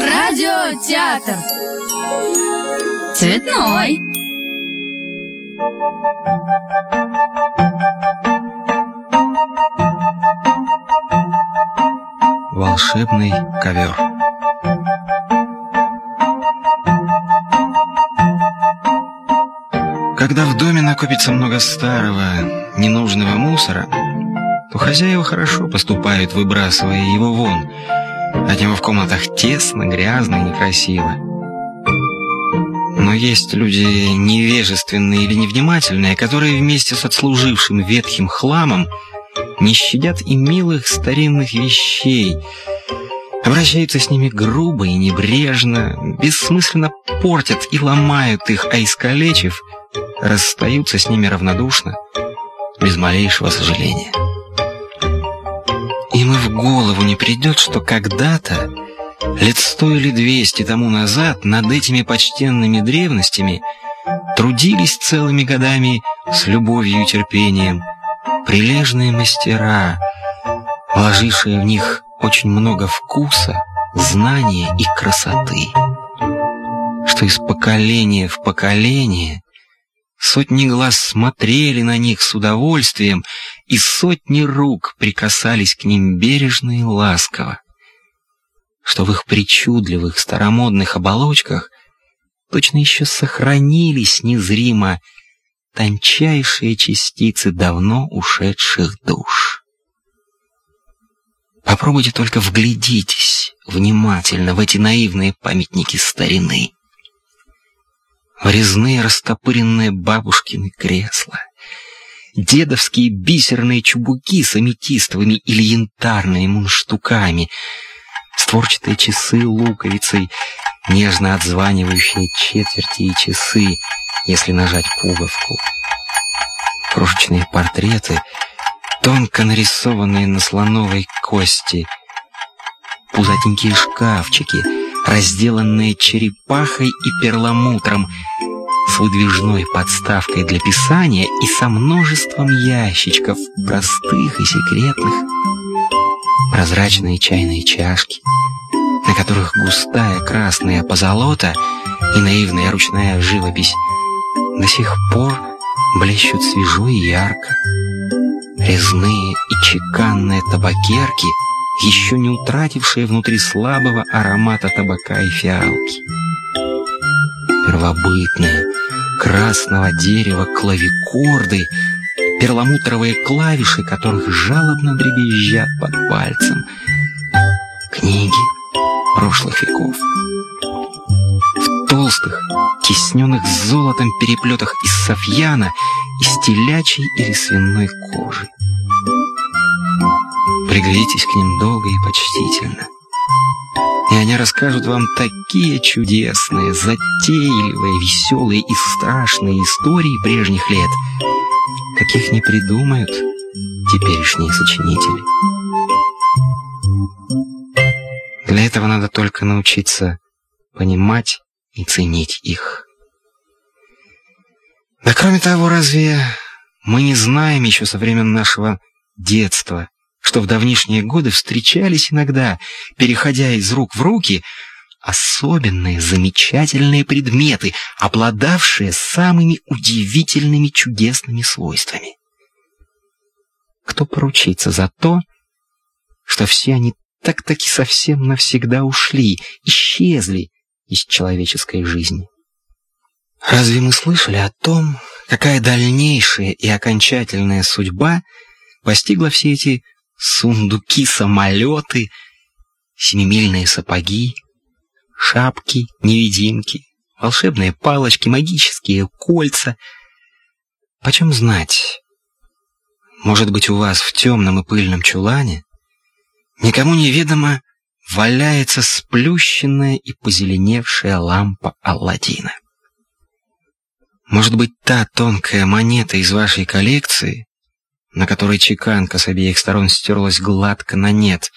Радиотеатр. Цветной. Волшебный ковер. Когда в доме накопится много старого, ненужного мусора, то хозяева хорошо поступают, выбрасывая его вон. От него в комнатах тесно, грязно и некрасиво. Но есть люди невежественные или невнимательные, которые вместе с отслужившим ветхим хламом не щадят и милых старинных вещей, обращаются с ними грубо и небрежно, бессмысленно портят и ломают их, а искалечив, расстаются с ними равнодушно, без малейшего сожаления. Им и в голову не придет, что когда-то, лет сто или двести тому назад, над этими почтенными древностями трудились целыми годами с любовью и терпением прилежные мастера, вложившие в них очень много вкуса, знания и красоты, что из поколения в поколение Сотни глаз смотрели на них с удовольствием, и сотни рук прикасались к ним бережно и ласково, что в их причудливых старомодных оболочках точно еще сохранились незримо тончайшие частицы давно ушедших душ. Попробуйте только вглядитесь внимательно в эти наивные памятники старины резные растопыренные бабушкины кресла, дедовские бисерные чубуки с аметистовыми или янтарными мунштуками, створчатые часы луковицей, нежно отзванивающие четверти и часы, если нажать пуговку. Крошечные портреты, тонко нарисованные на слоновой кости, пузатенькие шкафчики — разделанные черепахой и перламутром, с выдвижной подставкой для писания и со множеством ящичков, простых и секретных, прозрачные чайные чашки, на которых густая красная позолота и наивная ручная живопись до сих пор блещут свежо и ярко. Резные и чеканные табакерки — еще не утратившие внутри слабого аромата табака и фиалки. Первобытные, красного дерева клавикорды, перламутровые клавиши, которых жалобно дребезжат под пальцем. Книги прошлых веков. В толстых, тесненных золотом переплетах из софьяна, из телячьей или свиной кожи. Приглядитесь к ним долго и почтительно. И они расскажут вам такие чудесные, затейливые, веселые и страшные истории прежних лет, каких не придумают теперешние сочинители. Для этого надо только научиться понимать и ценить их. Да кроме того, разве мы не знаем еще со времен нашего детства, что в давнишние годы встречались иногда, переходя из рук в руки, особенные замечательные предметы, обладавшие самыми удивительными чудесными свойствами. Кто поручится за то, что все они так-таки совсем навсегда ушли, исчезли из человеческой жизни? Разве мы слышали о том, какая дальнейшая и окончательная судьба постигла все эти сундуки, самолеты, семимильные сапоги, шапки, невидимки, волшебные палочки, магические кольца. Почем знать? Может быть, у вас в темном и пыльном чулане никому неведомо валяется сплющенная и позеленевшая лампа Алладина. Может быть, та тонкая монета из вашей коллекции на которой чеканка с обеих сторон стерлась гладко на нет.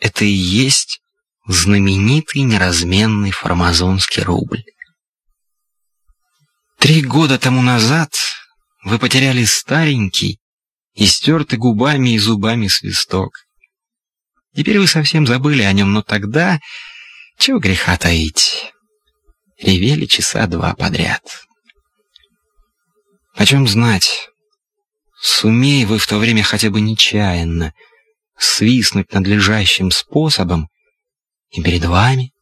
Это и есть знаменитый неразменный формазонский рубль. Три года тому назад вы потеряли старенький и стертый губами и зубами свисток. Теперь вы совсем забыли о нем, но тогда... Чего греха таить? Ревели часа два подряд. О чем знать? Сумей вы в то время хотя бы нечаянно свистнуть надлежащим способом, и перед вами,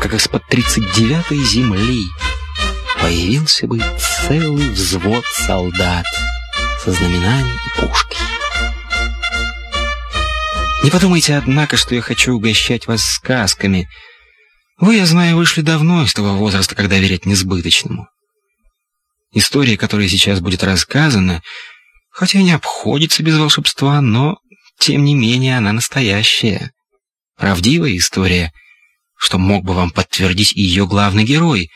как из-под тридцать девятой земли, появился бы целый взвод солдат со знаменами и пушкой. Не подумайте, однако, что я хочу угощать вас сказками. Вы, я знаю, вышли давно из того возраста, когда верят несбыточному. История, которая сейчас будет рассказана, хотя и не обходится без волшебства, но, тем не менее, она настоящая. Правдивая история, что мог бы вам подтвердить ее главный герой,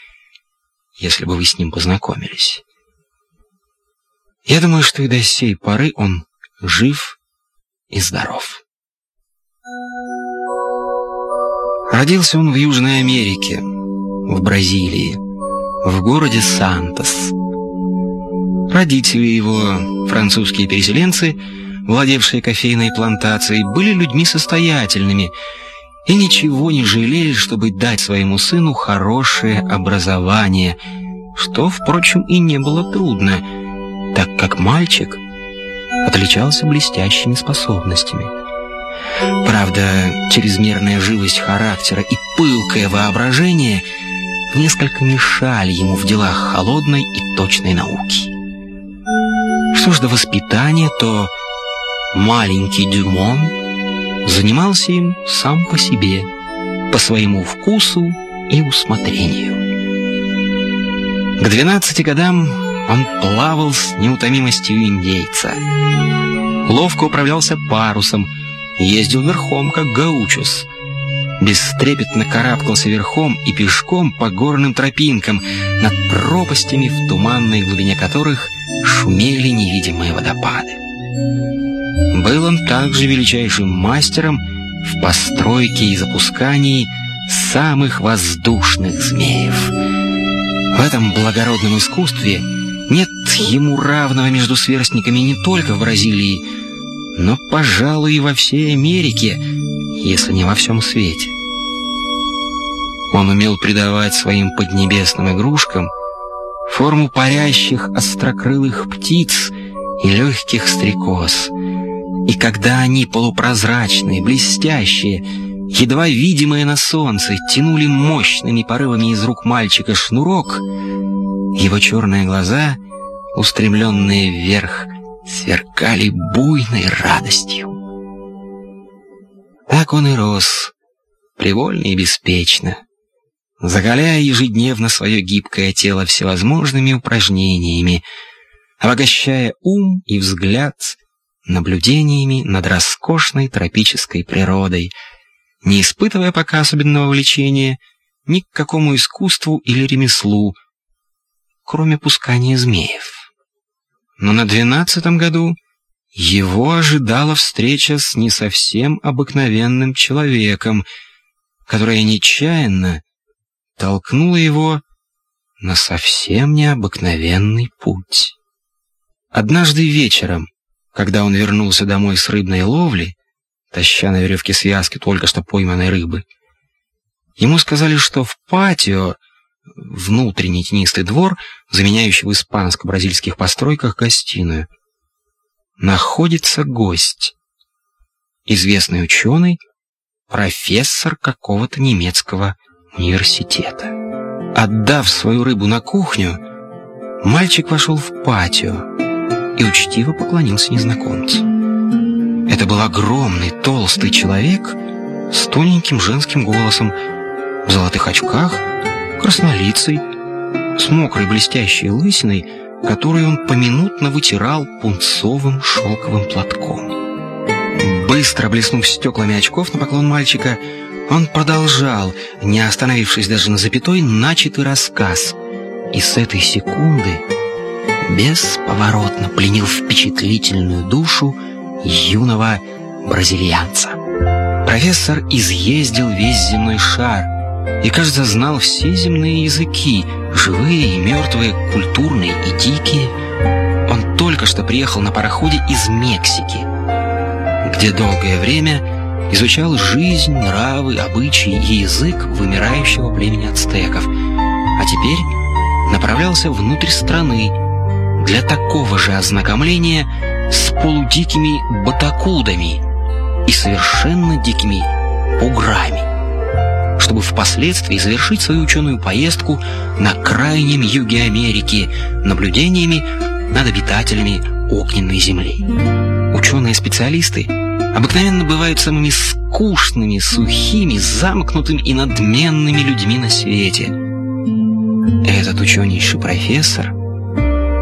если бы вы с ним познакомились. Я думаю, что и до сей поры он жив и здоров. Родился он в Южной Америке, в Бразилии, в городе Сантос. Родители его, французские переселенцы, владевшие кофейной плантацией, были людьми состоятельными и ничего не жалели, чтобы дать своему сыну хорошее образование, что, впрочем, и не было трудно, так как мальчик отличался блестящими способностями. Правда, чрезмерная живость характера и пылкое воображение несколько мешали ему в делах холодной и точной науки. Что до воспитания, то маленький Дюмон занимался им сам по себе, по своему вкусу и усмотрению. К двенадцати годам он плавал с неутомимостью индейца. Ловко управлялся парусом, ездил верхом, как гаучус. Бестрепетно карабкался верхом и пешком по горным тропинкам, над пропастями, в туманной глубине которых шумели невидимые водопады. Был он также величайшим мастером в постройке и запускании самых воздушных змеев. В этом благородном искусстве нет ему равного между сверстниками не только в Бразилии, но, пожалуй, и во всей Америке, если не во всем свете. Он умел придавать своим поднебесным игрушкам форму парящих острокрылых птиц и легких стрекоз. И когда они полупрозрачные, блестящие, едва видимые на солнце, тянули мощными порывами из рук мальчика шнурок, его черные глаза, устремленные вверх, сверкали буйной радостью. Так он и рос, привольно и беспечно, закаляя ежедневно свое гибкое тело всевозможными упражнениями, обогащая ум и взгляд наблюдениями над роскошной тропической природой, не испытывая пока особенного влечения ни к какому искусству или ремеслу, кроме пускания змеев. Но на двенадцатом году его ожидала встреча с не совсем обыкновенным человеком, которая нечаянно толкнула его на совсем необыкновенный путь. Однажды вечером, когда он вернулся домой с рыбной ловли, таща на веревке связки только что пойманной рыбы, ему сказали, что в патио внутренний тенистый двор, заменяющий в испанско-бразильских постройках гостиную. Находится гость. Известный ученый, профессор какого-то немецкого университета. Отдав свою рыбу на кухню, мальчик вошел в патио и учтиво поклонился незнакомцу. Это был огромный толстый человек с тоненьким женским голосом, в золотых очках краснолицый, с мокрой блестящей лысиной, которую он поминутно вытирал пунцовым шелковым платком. Быстро блеснув стеклами очков на поклон мальчика, он продолжал, не остановившись даже на запятой, начатый рассказ. И с этой секунды бесповоротно пленил впечатлительную душу юного бразильянца. Профессор изъездил весь земной шар — и, кажется, знал все земные языки, живые и мертвые, культурные и дикие. Он только что приехал на пароходе из Мексики, где долгое время изучал жизнь, нравы, обычаи и язык вымирающего племени ацтеков, а теперь направлялся внутрь страны для такого же ознакомления с полудикими батакудами и совершенно дикими уграми, чтобы впоследствии завершить свою ученую поездку на крайнем юге Америки наблюдениями над обитателями огненной земли. Ученые-специалисты обыкновенно бывают самыми скучными, сухими, замкнутыми и надменными людьми на свете. Этот ученейший профессор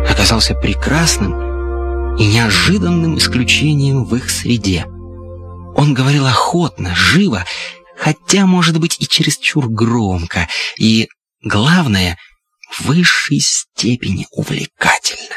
оказался прекрасным и неожиданным исключением в их среде. Он говорил охотно, живо, хотя, может быть, и чересчур громко, и, главное, в высшей степени увлекательно.